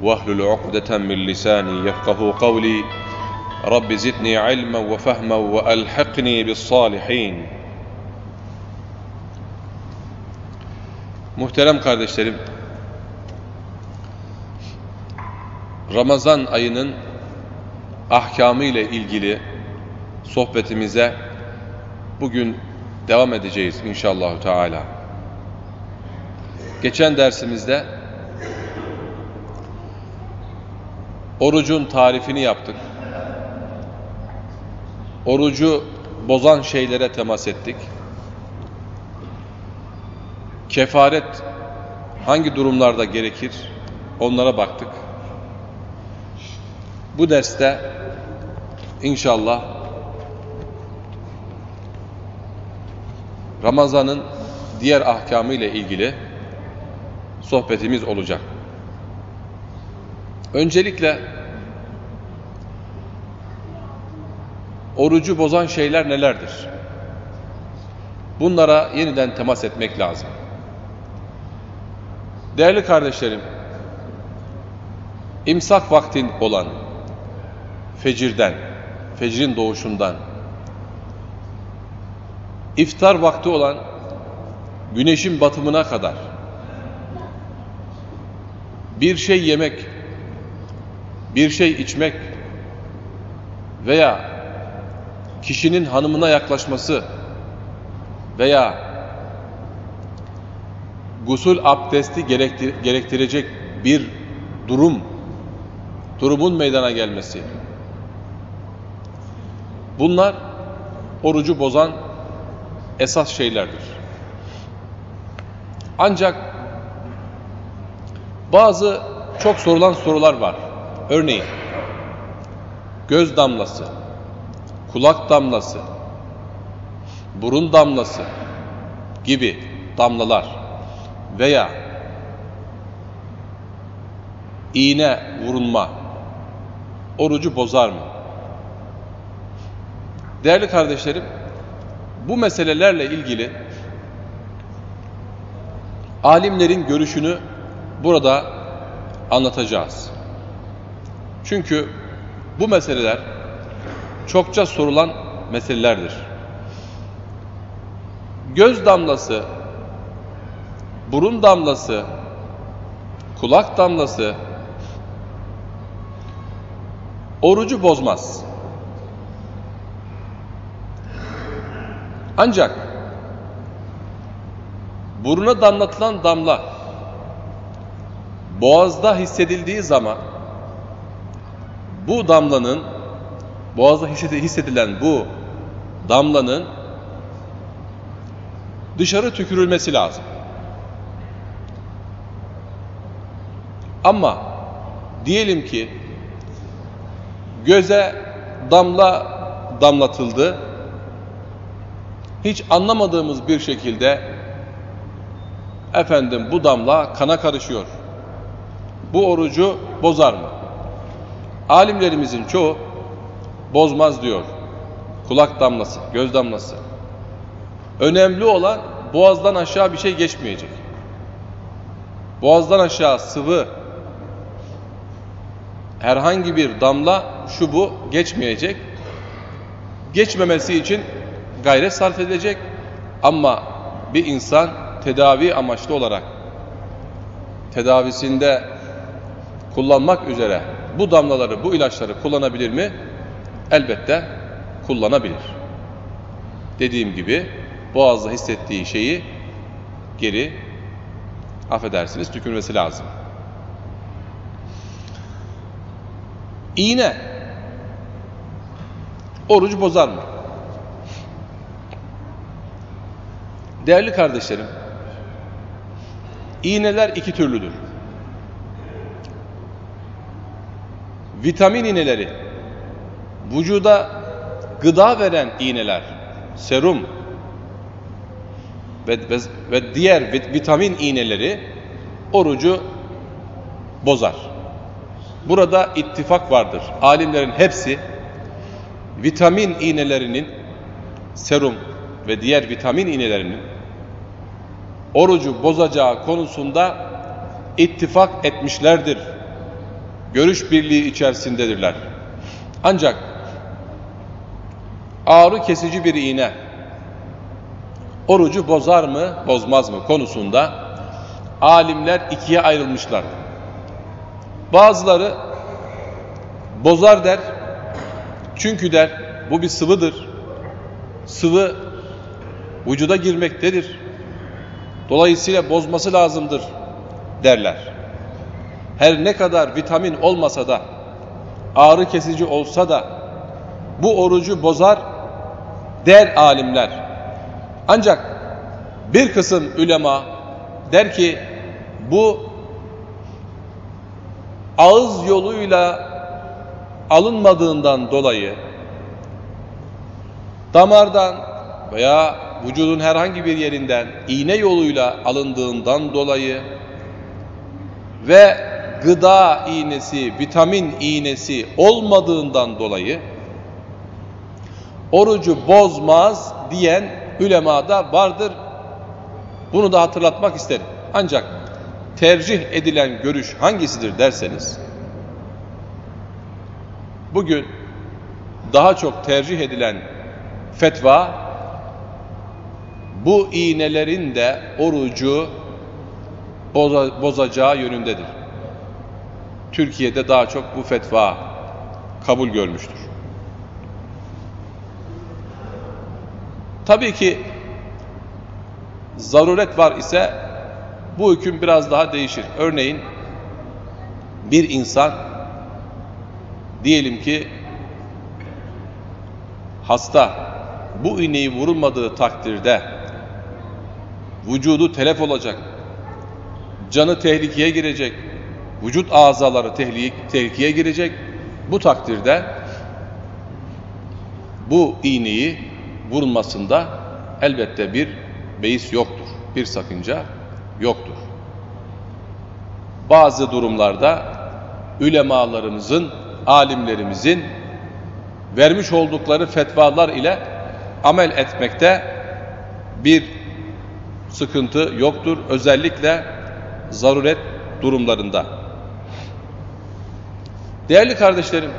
واحلل عقدة من لساني يفقه قولي رب زدني علما وفهما وألحقني بالصالحين Muhterem kardeşlerim, Ramazan ayının ahkamı ile ilgili sohbetimize bugün devam edeceğiz inşallah Teala. Geçen dersimizde orucun tarifini yaptık. Orucu bozan şeylere temas ettik. Kefaret hangi durumlarda gerekir? Onlara baktık. Bu derste inşallah Ramazan'ın diğer ahkamı ile ilgili sohbetimiz olacak. Öncelikle orucu bozan şeyler nelerdir? Bunlara yeniden temas etmek lazım. Değerli kardeşlerim, imsak vaktin olan fecirden, fecrin doğuşundan, iftar vakti olan güneşin batımına kadar bir şey yemek, bir şey içmek veya kişinin hanımına yaklaşması veya gusül abdesti gerektir gerektirecek bir durum, durumun meydana gelmesi. Bunlar orucu bozan esas şeylerdir. Ancak bazı çok sorulan sorular var. Örneğin göz damlası, kulak damlası, burun damlası gibi damlalar veya iğne vurulma orucu bozar mı? Değerli kardeşlerim, bu meselelerle ilgili alimlerin görüşünü burada anlatacağız. Çünkü bu meseleler çokça sorulan meselelerdir. Göz damlası, burun damlası, kulak damlası orucu bozmaz. Ancak buruna damlatılan damla boğazda hissedildiği zaman bu damlanın boğazda hissedilen bu damlanın dışarı tükürülmesi lazım. Ama diyelim ki göze damla damlatıldı. Hiç anlamadığımız bir şekilde efendim bu damla kana karışıyor. Bu orucu bozar mı? Alimlerimizin çoğu bozmaz diyor. Kulak damlası, göz damlası. Önemli olan boğazdan aşağı bir şey geçmeyecek. Boğazdan aşağı sıvı herhangi bir damla şu bu geçmeyecek. Geçmemesi için gayret sarf edilecek. Ama bir insan tedavi amaçlı olarak tedavisinde kullanmak üzere bu damlaları, bu ilaçları kullanabilir mi? Elbette kullanabilir. Dediğim gibi boğazda hissettiği şeyi geri affedersiniz tükürmesi lazım. İğne orucu bozar mı? Değerli kardeşlerim, iğneler iki türlüdür. Vitamin iğneleri, vücuda gıda veren iğneler, serum ve, ve, ve diğer vitamin iğneleri orucu bozar. Burada ittifak vardır. Alimlerin hepsi vitamin iğnelerinin serum ve diğer vitamin iğnelerinin orucu bozacağı konusunda ittifak etmişlerdir. Görüş birliği içerisindedirler. Ancak ağrı kesici bir iğne orucu bozar mı, bozmaz mı konusunda alimler ikiye ayrılmışlar. Bazıları bozar der. Çünkü der bu bir sıvıdır. Sıvı vücuda girmektedir. Dolayısıyla bozması lazımdır derler. Her ne kadar vitamin olmasa da ağrı kesici olsa da bu orucu bozar der alimler. Ancak bir kısım ülema der ki bu ağız yoluyla alınmadığından dolayı damardan veya vücudun herhangi bir yerinden iğne yoluyla alındığından dolayı ve gıda iğnesi, vitamin iğnesi olmadığından dolayı orucu bozmaz diyen ulemada vardır. Bunu da hatırlatmak isterim. Ancak tercih edilen görüş hangisidir derseniz bugün daha çok tercih edilen fetva bu iğnelerin de orucu bozacağı yönündedir. Türkiye'de daha çok bu fetva kabul görmüştür. Tabii ki zaruret var ise bu hüküm biraz daha değişir. Örneğin bir insan diyelim ki hasta bu iğneyi vurulmadığı takdirde vücudu telef olacak, canı tehlikeye girecek, vücut azaları tehlikeye girecek. Bu takdirde bu iğneyi vurulmasında elbette bir beis yoktur, bir sakınca yoktur. Bazı durumlarda ülemalarımızın, alimlerimizin vermiş oldukları fetvalar ile amel etmekte bir sıkıntı yoktur. Özellikle zaruret durumlarında. Değerli kardeşlerim,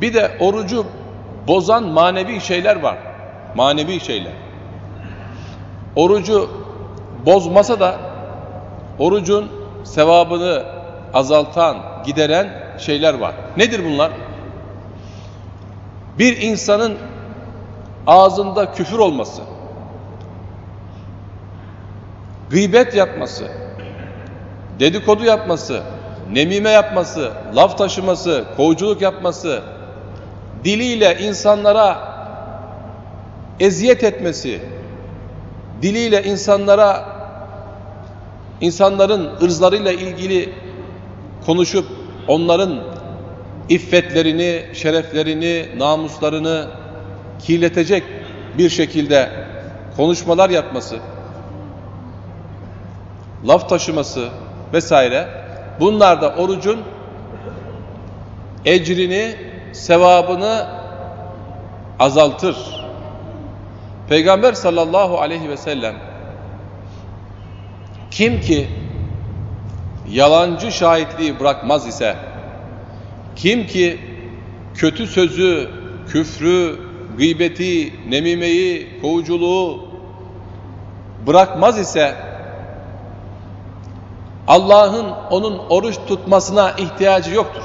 bir de orucu bozan manevi şeyler var. Manevi şeyler. Orucu bozmasa da orucun sevabını azaltan, gideren şeyler var. Nedir bunlar? Bir insanın ağzında küfür olması, gıybet yapması, dedikodu yapması, nemime yapması, laf taşıması, kovuculuk yapması, diliyle insanlara eziyet etmesi, diliyle insanlara insanların ırzlarıyla ilgili konuşup onların iffetlerini, şereflerini, namuslarını kirletecek bir şekilde konuşmalar yapması, laf taşıması vesaire bunlar da orucun ecrini, sevabını azaltır. Peygamber sallallahu aleyhi ve sellem kim ki yalancı şahitliği bırakmaz ise kim ki kötü sözü, küfrü, gıybeti, nemimeyi, kovuculuğu bırakmaz ise Allah'ın onun oruç tutmasına ihtiyacı yoktur.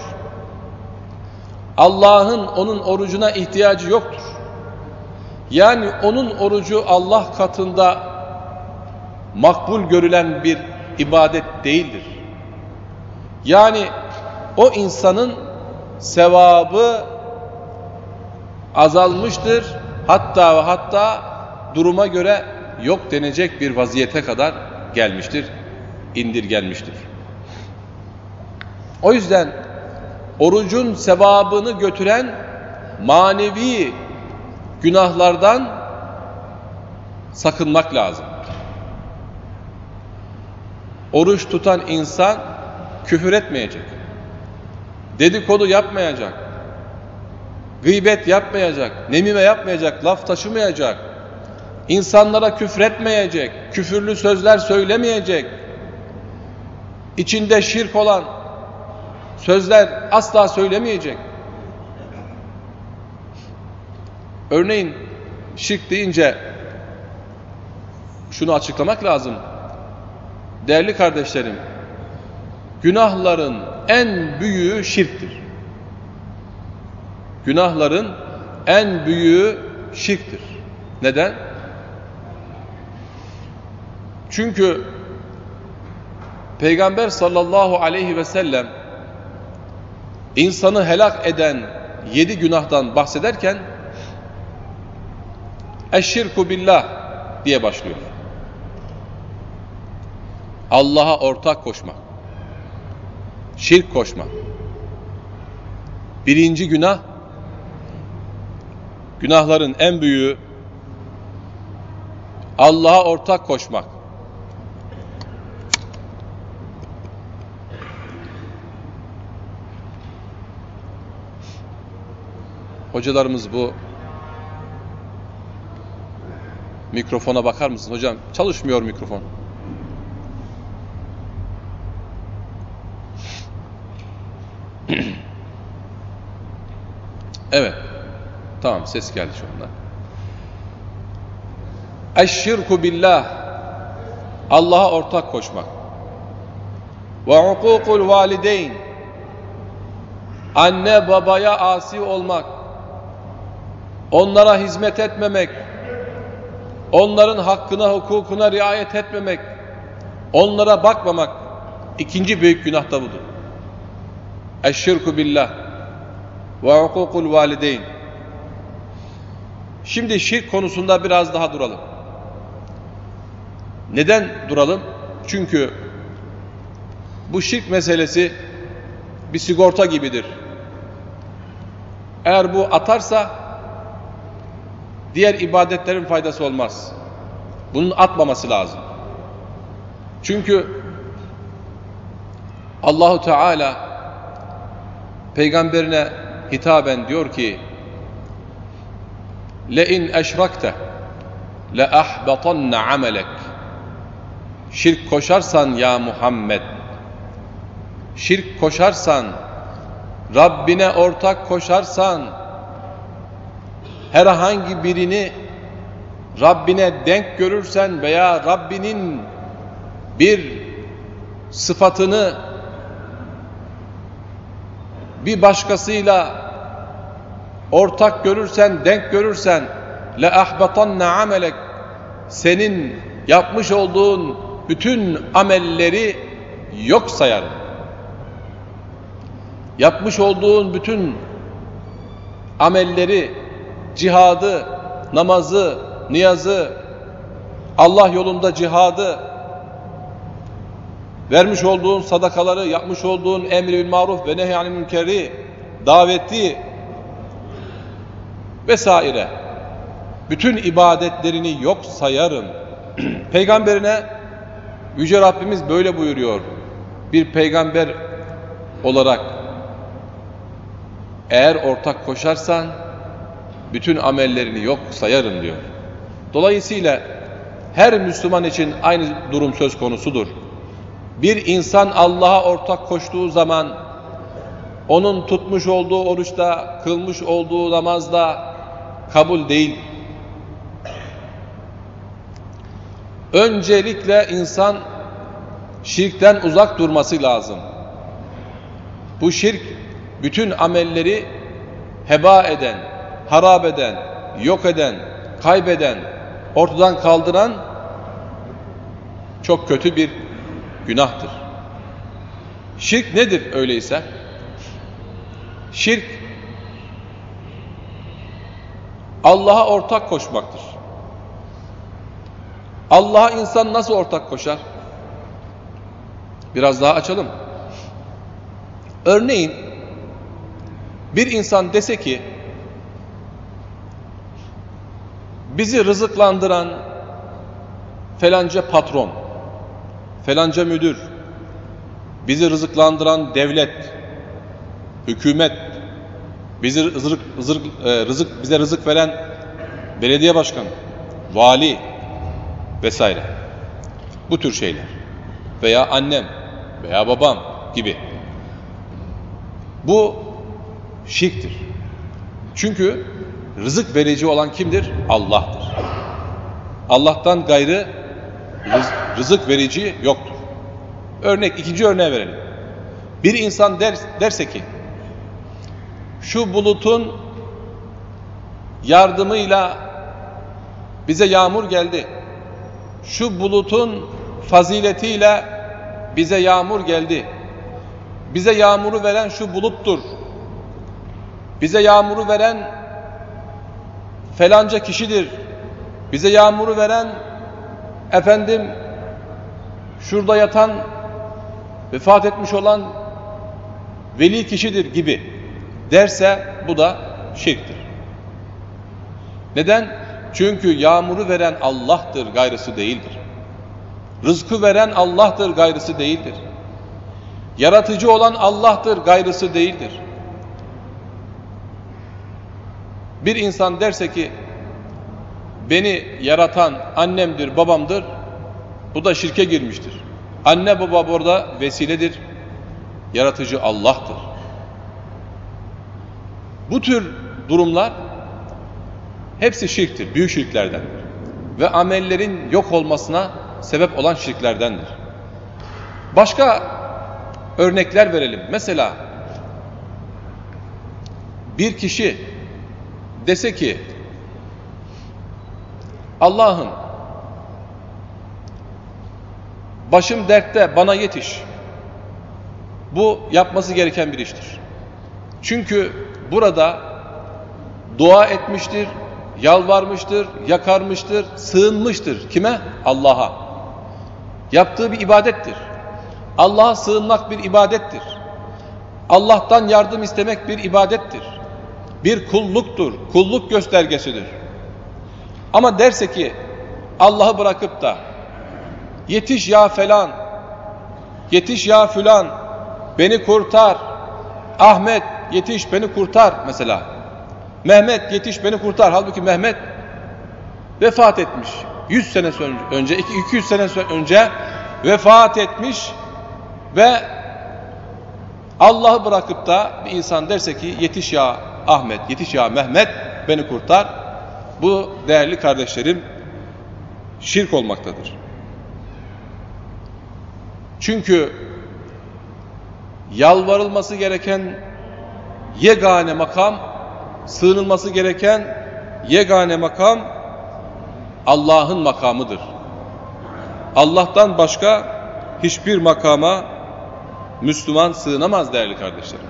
Allah'ın onun orucuna ihtiyacı yoktur. Yani onun orucu Allah katında makbul görülen bir ibadet değildir. Yani o insanın sevabı azalmıştır. Hatta ve hatta duruma göre yok denecek bir vaziyete kadar gelmiştir, indirgenmiştir. O yüzden orucun sevabını götüren manevi günahlardan sakınmak lazım. Oruç tutan insan küfür etmeyecek. Dedikodu yapmayacak. Gıybet yapmayacak. Nemime yapmayacak. Laf taşımayacak. İnsanlara küfretmeyecek. Küfürlü sözler söylemeyecek. İçinde şirk olan sözler asla söylemeyecek. Örneğin şirk deyince şunu açıklamak lazım. Değerli kardeşlerim, günahların en büyüğü şirktir. Günahların en büyüğü şirktir. Neden? Çünkü Peygamber sallallahu aleyhi ve sellem insanı helak eden yedi günahdan bahsederken eşşirku billah diye başlıyor. Allah'a ortak koşmak. Şirk koşmak. Birinci günah günahların en büyüğü Allah'a ortak koşmak. Hocalarımız bu mikrofona bakar mısın hocam? Çalışmıyor mikrofon. evet. Tamam ses geldi şu anda. Eşşirku billah Allah'a ortak koşmak. Ve hukukul valideyn Anne babaya asi olmak. Onlara hizmet etmemek. Onların hakkına, hukukuna riayet etmemek. Onlara bakmamak. ikinci büyük günah da budur. Eşşirku billah ve hukukul valideyn. Şimdi şirk konusunda biraz daha duralım. Neden duralım? Çünkü bu şirk meselesi bir sigorta gibidir. Eğer bu atarsa diğer ibadetlerin faydası olmaz. Bunun atmaması lazım. Çünkü Allahu Teala peygamberine hitaben diyor ki le in eşrakte le ahbatanna amelek şirk koşarsan ya Muhammed şirk koşarsan Rabbine ortak koşarsan herhangi birini Rabbine denk görürsen veya Rabbinin bir sıfatını bir başkasıyla ortak görürsen, denk görürsen le ahbatanna amelek senin yapmış olduğun bütün amelleri yok sayarım. Yapmış olduğun bütün amelleri, cihadı, namazı, niyazı, Allah yolunda cihadı, vermiş olduğun sadakaları, yapmış olduğun emri bil maruf ve nehyanil münkeri, daveti vesaire. Bütün ibadetlerini yok sayarım. Peygamberine Yüce Rabbimiz böyle buyuruyor. Bir peygamber olarak eğer ortak koşarsan bütün amellerini yok sayarım diyor. Dolayısıyla her Müslüman için aynı durum söz konusudur. Bir insan Allah'a ortak koştuğu zaman onun tutmuş olduğu oruçta, kılmış olduğu namazda kabul değil. Öncelikle insan şirkten uzak durması lazım. Bu şirk bütün amelleri heba eden, harap eden, yok eden, kaybeden, ortadan kaldıran çok kötü bir günahtır. Şirk nedir öyleyse? Şirk Allah'a ortak koşmaktır. Allah'a insan nasıl ortak koşar? Biraz daha açalım. Örneğin bir insan dese ki bizi rızıklandıran felanca patron, felanca müdür, bizi rızıklandıran devlet, hükümet, bizi rızık, rızık, e, rızık, bize rızık veren belediye başkanı, vali vesaire. Bu tür şeyler. Veya annem veya babam gibi. Bu şirktir. Çünkü rızık verici olan kimdir? Allah'tır. Allah'tan gayrı rızık verici yoktur. Örnek, ikinci örneğe verelim. Bir insan der, derse ki, şu bulutun yardımıyla bize yağmur geldi. Şu bulutun faziletiyle bize yağmur geldi. Bize yağmuru veren şu buluttur. Bize yağmuru veren felanca kişidir. Bize yağmuru veren efendim şurada yatan vefat etmiş olan veli kişidir gibi derse bu da şirktir. Neden? Çünkü yağmuru veren Allah'tır, gayrısı değildir. Rızkı veren Allah'tır, gayrısı değildir. Yaratıcı olan Allah'tır, gayrısı değildir. Bir insan derse ki beni yaratan annemdir, babamdır, bu da şirke girmiştir. Anne baba burada vesiledir, yaratıcı Allah'tır. Bu tür durumlar hepsi şirktir, büyük şirklerdendir. Ve amellerin yok olmasına sebep olan şirklerdendir. Başka örnekler verelim. Mesela bir kişi dese ki Allah'ım başım dertte bana yetiş. Bu yapması gereken bir iştir. Çünkü burada dua etmiştir, yalvarmıştır, yakarmıştır, sığınmıştır. Kime? Allah'a. Yaptığı bir ibadettir. Allah'a sığınmak bir ibadettir. Allah'tan yardım istemek bir ibadettir. Bir kulluktur, kulluk göstergesidir. Ama derse ki Allah'ı bırakıp da yetiş ya falan, yetiş ya filan, beni kurtar, Ahmet yetiş beni kurtar mesela. Mehmet yetiş beni kurtar. Halbuki Mehmet vefat etmiş. 100 sene önce, 200 sene önce vefat etmiş ve Allah'ı bırakıp da bir insan derse ki yetiş ya Ahmet, yetiş ya Mehmet beni kurtar. Bu değerli kardeşlerim şirk olmaktadır. Çünkü yalvarılması gereken yegane makam, sığınılması gereken yegane makam Allah'ın makamıdır. Allah'tan başka hiçbir makama Müslüman sığınamaz değerli kardeşlerim.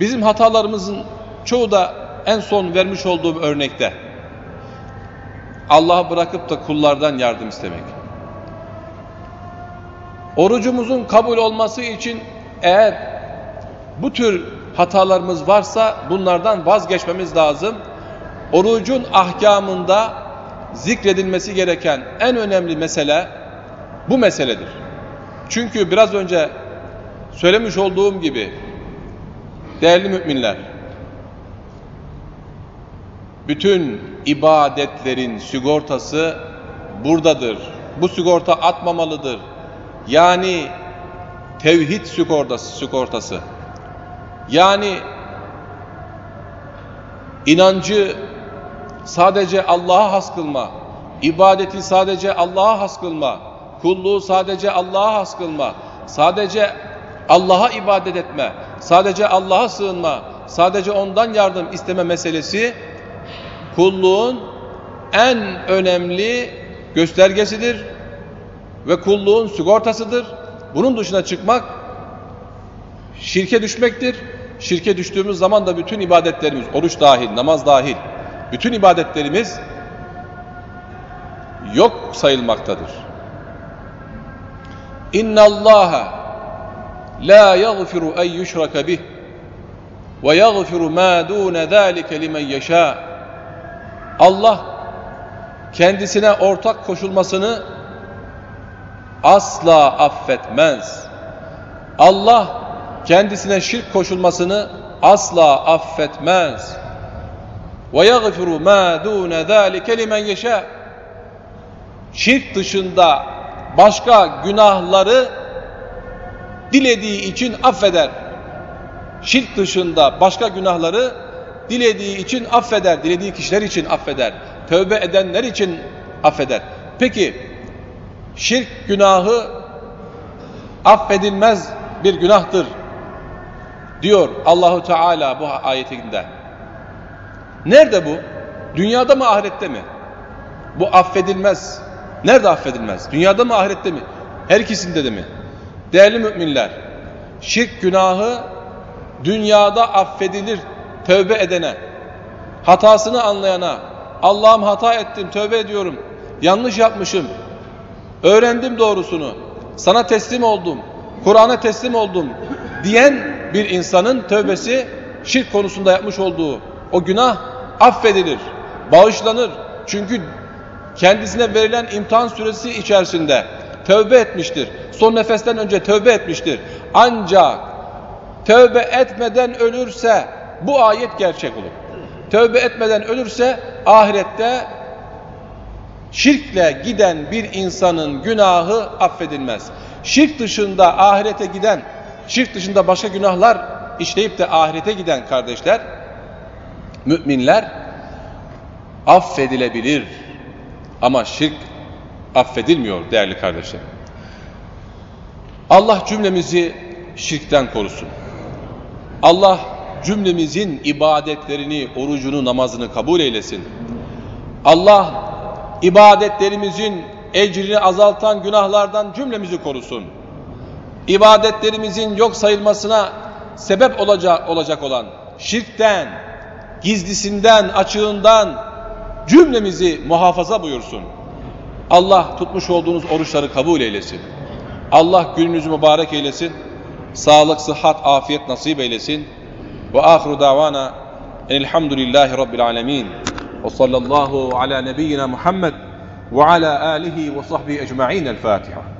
Bizim hatalarımızın çoğu da en son vermiş olduğum örnekte Allah'ı bırakıp da kullardan yardım istemek. Orucumuzun kabul olması için eğer bu tür hatalarımız varsa bunlardan vazgeçmemiz lazım. Orucun ahkamında zikredilmesi gereken en önemli mesele bu meseledir. Çünkü biraz önce söylemiş olduğum gibi değerli müminler bütün ibadetlerin sigortası buradadır. Bu sigorta atmamalıdır. Yani tevhid sigortası, sigortası. Yani inancı sadece Allah'a has kılma, ibadeti sadece Allah'a has kılma, kulluğu sadece Allah'a has kılma, sadece Allah'a ibadet etme, sadece Allah'a sığınma, sadece ondan yardım isteme meselesi kulluğun en önemli göstergesidir ve kulluğun sigortasıdır. Bunun dışına çıkmak şirke düşmektir. Şirke düştüğümüz zaman da bütün ibadetlerimiz, oruç dahil, namaz dahil, bütün ibadetlerimiz yok sayılmaktadır. İnna Allah la yaghfiru en yushraka bih ve yaghfiru ma dun zalika limen yasha. Allah kendisine ortak koşulmasını asla affetmez. Allah kendisine şirk koşulmasını asla affetmez. Ve yaghfiru ma dun zalika limen yasha. Şirk dışında başka günahları dilediği için affeder. Şirk dışında başka günahları dilediği için affeder. Dilediği kişiler için affeder. Tövbe edenler için affeder. Peki şirk günahı affedilmez bir günahtır diyor Allahu Teala bu ayetinde. Nerede bu? Dünyada mı ahirette mi? Bu affedilmez. Nerede affedilmez? Dünyada mı ahirette mi? Her ikisinde de mi? Değerli müminler, şirk günahı dünyada affedilir tövbe edene, hatasını anlayana, Allah'ım hata ettim, tövbe ediyorum, yanlış yapmışım, öğrendim doğrusunu, sana teslim oldum, Kur'an'a teslim oldum diyen bir insanın tövbesi şirk konusunda yapmış olduğu o günah affedilir, bağışlanır. Çünkü kendisine verilen imtihan süresi içerisinde tövbe etmiştir. Son nefesten önce tövbe etmiştir. Ancak tövbe etmeden ölürse bu ayet gerçek olur. Tövbe etmeden ölürse ahirette şirkle giden bir insanın günahı affedilmez. Şirk dışında ahirete giden, şirk dışında başka günahlar işleyip de ahirete giden kardeşler, müminler affedilebilir. Ama şirk affedilmiyor değerli kardeşler. Allah cümlemizi şirkten korusun. Allah cümlemizin ibadetlerini, orucunu, namazını kabul eylesin. Allah ibadetlerimizin ecrini azaltan günahlardan cümlemizi korusun. İbadetlerimizin yok sayılmasına sebep olacak, olacak olan şirkten, gizlisinden, açığından cümlemizi muhafaza buyursun. Allah tutmuş olduğunuz oruçları kabul eylesin. Allah gününüzü mübarek eylesin. Sağlık, sıhhat, afiyet nasip eylesin. Ve ahiru davana elhamdülillahi rabbil alemin. Ve sallallahu ala nebiyyina Muhammed ve ala alihi ve sahbihi ecma'in. El Fatiha.